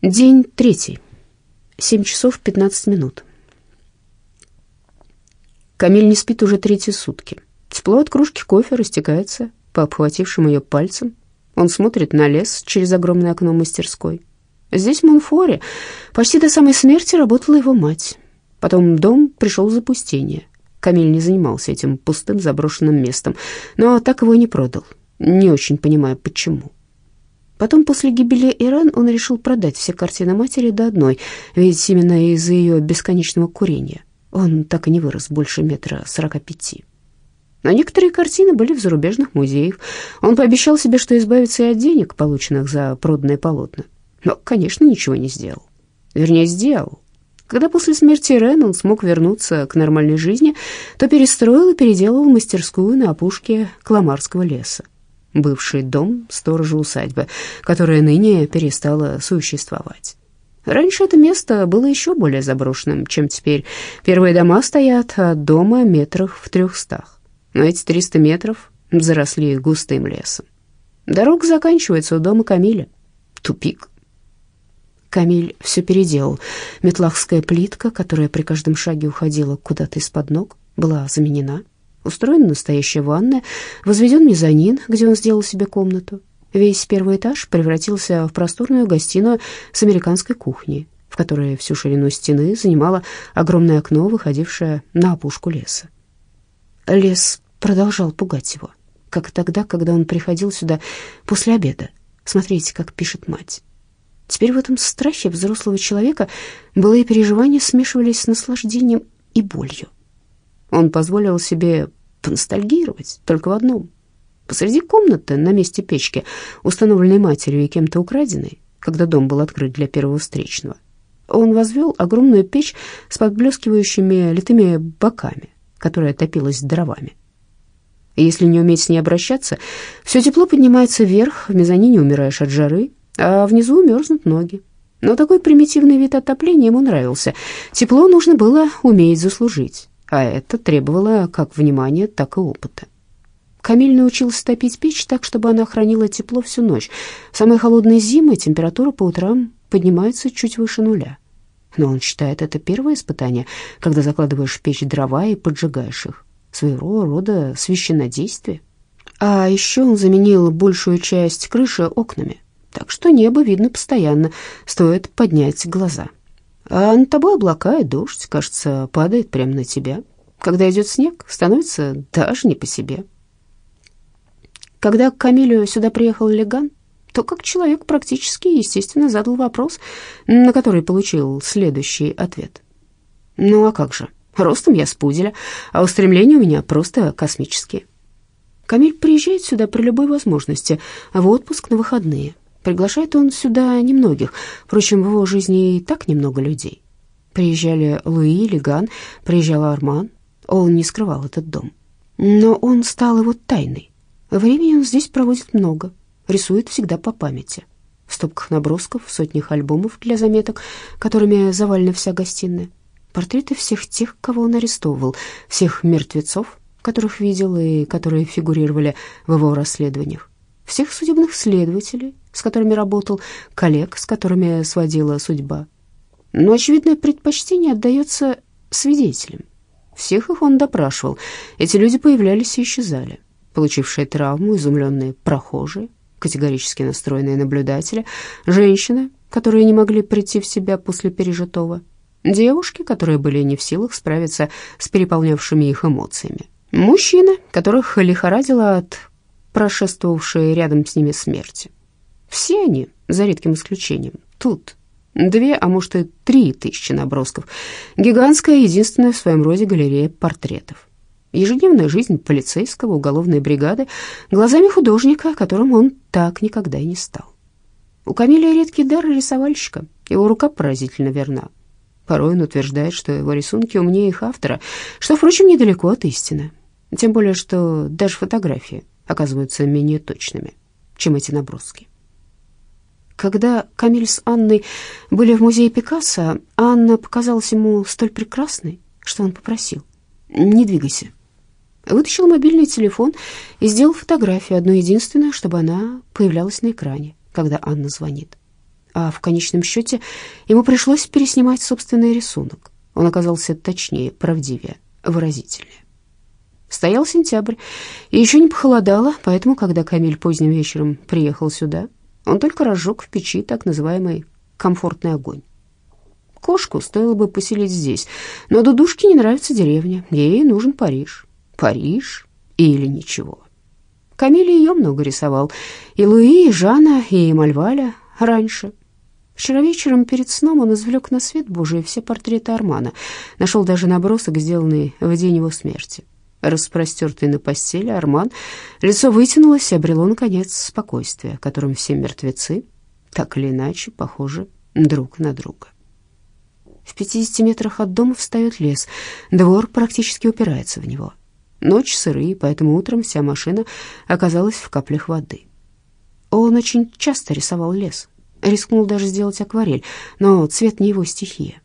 День третий. Семь часов пятнадцать минут. Камиль не спит уже третьи сутки. Тепло от кружки кофе растекается по обхватившим ее пальцам. Он смотрит на лес через огромное окно мастерской. Здесь, в Монфоре, почти до самой смерти работала его мать. Потом дом пришел в запустение. Камиль не занимался этим пустым заброшенным местом, но так его и не продал, не очень понимая, почему. Потом, после гибели Иран, он решил продать все картины матери до одной, ведь именно из-за ее бесконечного курения он так и не вырос больше метра сорока пяти. Но некоторые картины были в зарубежных музеях. Он пообещал себе, что избавится и от денег, полученных за проданные полотна. Но, конечно, ничего не сделал. Вернее, сделал. Когда после смерти Рен он смог вернуться к нормальной жизни, то перестроил и переделал мастерскую на опушке Кламарского леса бывший дом сторожа усадьбы, которая ныне перестала существовать. Раньше это место было еще более заброшенным, чем теперь. Первые дома стоят от дома метрах в трехстах, но эти триста метров заросли густым лесом. Дорога заканчивается у дома Камиля. Тупик. Камиль все переделал. Метлахская плитка, которая при каждом шаге уходила куда-то из-под ног, была заменена. Устроена настоящая ванная, возведен мезонин, где он сделал себе комнату. Весь первый этаж превратился в просторную гостиную с американской кухней, в которой всю ширину стены занимало огромное окно, выходившее на опушку леса. Лес продолжал пугать его, как тогда, когда он приходил сюда после обеда. Смотрите, как пишет мать. Теперь в этом страхе взрослого человека былые переживания смешивались с наслаждением и болью. Он позволил себе поностальгировать только в одном. Посреди комнаты, на месте печки, установленной матерью и кем-то украденной, когда дом был открыт для первого встречного, он возвел огромную печь с подблескивающими литыми боками, которая топилась дровами. Если не уметь с ней обращаться, все тепло поднимается вверх, в мезонине умираешь от жары, а внизу мерзнут ноги. Но такой примитивный вид отопления ему нравился. Тепло нужно было уметь заслужить а это требовало как внимания, так и опыта. Камиль научился топить печь так, чтобы она хранила тепло всю ночь. В самые холодные зимы температура по утрам поднимается чуть выше нуля. Но он считает это первое испытание, когда закладываешь в печь дрова и поджигаешь их. Своего рода священнодействие. А еще он заменил большую часть крыши окнами, так что небо видно постоянно, стоит поднять глаза. А над тобой облака и дождь, кажется, падает прямо на тебя. Когда идет снег, становится даже не по себе. Когда к Камилю сюда приехал Леган, то как человек практически естественно задал вопрос, на который получил следующий ответ. «Ну а как же? Ростом я с пуделя, а устремления у меня просто космические». Камиль приезжает сюда при любой возможности, в отпуск на выходные. Приглашает он сюда немногих, впрочем, в его жизни и так немного людей. Приезжали Луи, Леган, приезжал Арман. Он не скрывал этот дом. Но он стал его тайной. Времени он здесь проводит много, рисует всегда по памяти. В стопках набросков, в сотнях альбомов для заметок, которыми завалена вся гостиная. Портреты всех тех, кого он арестовывал, всех мертвецов, которых видел и которые фигурировали в его расследованиях, всех судебных следователей, с которыми работал, коллег, с которыми сводила судьба. Но очевидное предпочтение отдается свидетелям. Всех их он допрашивал. Эти люди появлялись и исчезали. Получившие травму, изумленные прохожие, категорически настроенные наблюдатели, женщины, которые не могли прийти в себя после пережитого, девушки, которые были не в силах справиться с переполнявшими их эмоциями, мужчины, которых лихорадило от прошествовавшей рядом с ними смерти. Все они, за редким исключением, тут. Две, а может и три тысячи набросков. Гигантская, единственная в своем роде галерея портретов. Ежедневная жизнь полицейского уголовной бригады глазами художника, которым он так никогда и не стал. У Камиля редкий дар рисовальщика, его рука поразительно верна. Порой он утверждает, что его рисунки умнее их автора, что, впрочем, недалеко от истины. Тем более, что даже фотографии оказываются менее точными, чем эти наброски. Когда Камиль с Анной были в музее Пикассо, Анна показалась ему столь прекрасной, что он попросил «Не двигайся». Вытащил мобильный телефон и сделал фотографию, одну единственную, чтобы она появлялась на экране, когда Анна звонит. а в конечном счете ему пришлось переснимать собственный рисунок. Он оказался точнее, правдивее, выразительнее. Стоял сентябрь, и еще не похолодало, поэтому, когда Камиль поздним вечером приехал сюда, он только разжег в печи так называемый комфортный огонь. Кошку стоило бы поселить здесь, но Дудушке не нравится деревня, ей нужен Париж. Париж или ничего. Камиль ее много рисовал, и Луи, и Жанна, и Мальваля раньше. Вчера вечером перед сном он извлек на свет Божий все портреты Армана, нашел даже набросок, сделанный в день его смерти. Распростертый на постели Арман, лицо вытянулось и обрело, наконец, спокойствие, которым все мертвецы, так или иначе, похожи друг на друга. В пятидесяти метрах от дома встает лес, двор практически упирается в него. Ночь сырые, поэтому утром вся машина оказалась в каплях воды. Он очень часто рисовал лес, Рискнул даже сделать акварель, но цвет не его стихия.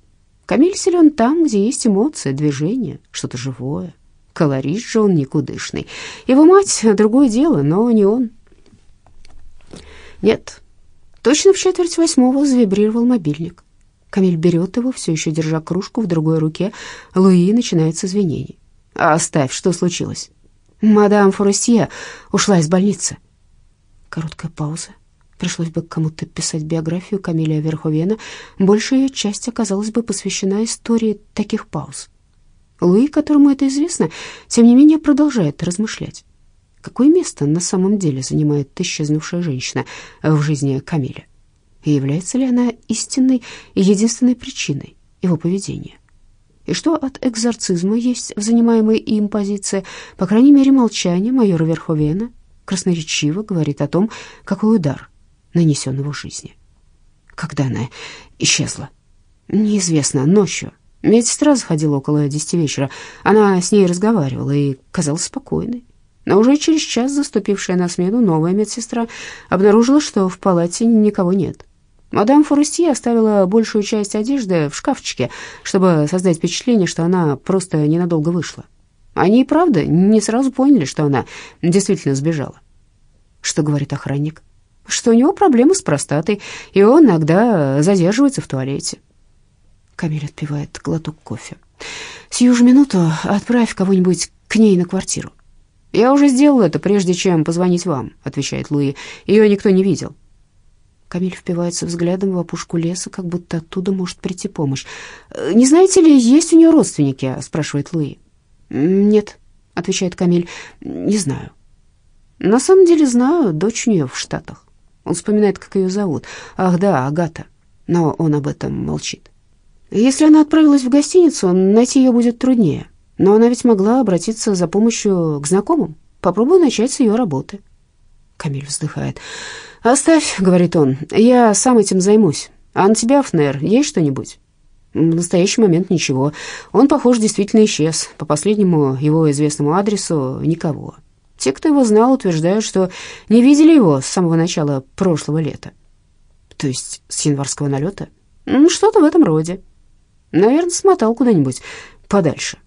Камиль силен там, где есть эмоции, движение, что-то живое. Колорист же он никудышный. Его мать — другое дело, но не он. Нет, точно в четверть восьмого завибрировал мобильник. Камиль берет его, все еще держа кружку в другой руке. Луи начинает с извинений. «Оставь, что случилось?» «Мадам Форестье ушла из больницы». Короткая пауза. Пришлось бы кому-то писать биографию Камиля Верховена, большая часть оказалась бы посвящена истории таких пауз. Луи, которому это известно, тем не менее продолжает размышлять. Какое место на самом деле занимает исчезнувшая женщина в жизни Камиля? И является ли она истинной и единственной причиной его поведения? И что от экзорцизма есть в занимаемой им позиции? По крайней мере, молчание майора Верховена красноречиво говорит о том, какой удар нанесен его жизни. Когда она исчезла? Неизвестно, ночью. Медсестра заходила около десяти вечера. Она с ней разговаривала и казалась спокойной. Но уже через час заступившая на смену новая медсестра обнаружила, что в палате никого нет. Мадам Форестье оставила большую часть одежды в шкафчике, чтобы создать впечатление, что она просто ненадолго вышла. Они и правда не сразу поняли, что она действительно сбежала. Что говорит охранник? что у него проблемы с простатой, и он иногда задерживается в туалете. Камиль отпивает глоток кофе. «Сию же минуту отправь кого-нибудь к ней на квартиру». «Я уже сделал это, прежде чем позвонить вам», — отвечает Луи. «Ее никто не видел». Камиль впивается взглядом в опушку леса, как будто оттуда может прийти помощь. «Не знаете ли, есть у нее родственники?» — спрашивает Луи. «Нет», — отвечает Камиль, — «не знаю». «На самом деле знаю, дочь у нее в Штатах». Он вспоминает, как ее зовут. Ах да, Агата. Но он об этом молчит. Если она отправилась в гостиницу, найти ее будет труднее. Но она ведь могла обратиться за помощью к знакомым. Попробую начать с ее работы. Камиль вздыхает. «Оставь», — говорит он, — «я сам этим займусь. А на тебя, Фнер, есть что-нибудь?» В настоящий момент ничего. Он, похоже, действительно исчез. По последнему его известному адресу никого. Те, кто его знал, утверждают, что не видели его с самого начала прошлого лета. То есть с январского налета? Ну, что-то в этом роде. Наверное, смотал куда-нибудь подальше.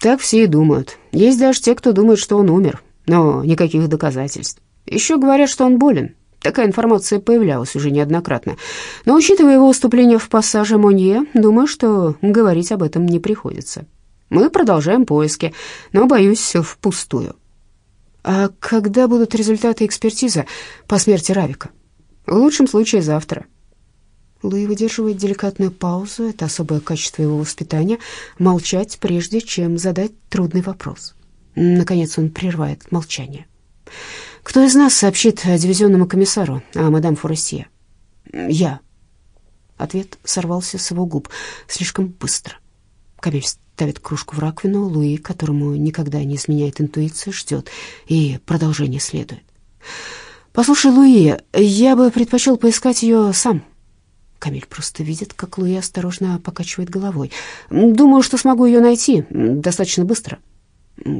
Так все и думают. Есть даже те, кто думает, что он умер, но никаких доказательств. Еще говорят, что он болен. Такая информация появлялась уже неоднократно. Но, учитывая его выступление в пассаже Монье, думаю, что говорить об этом не приходится. Мы продолжаем поиски, но, боюсь, впустую. А когда будут результаты экспертизы по смерти Равика? В лучшем случае завтра. Луи выдерживает деликатную паузу, это особое качество его воспитания, молчать, прежде чем задать трудный вопрос. Наконец он прерывает молчание. «Кто из нас сообщит дивизионному комиссару о мадам Форестье?» «Я». Ответ сорвался с его губ слишком быстро. Камиль ставит кружку в раковину, Луи, которому никогда не изменяет интуиция, ждет, и продолжение следует. «Послушай, Луи, я бы предпочел поискать ее сам». Камиль просто видит, как Луи осторожно покачивает головой. «Думаю, что смогу ее найти достаточно быстро».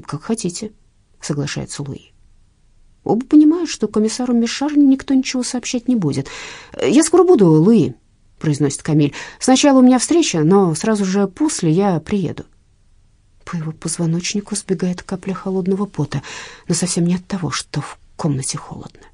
«Как хотите», — соглашается Луи. Оба понимают, что комиссару Мишар никто ничего сообщать не будет. «Я скоро буду, Луи», — произносит Камиль. «Сначала у меня встреча, но сразу же после я приеду». По его позвоночнику сбегает капля холодного пота, но совсем не от того, что в комнате холодно.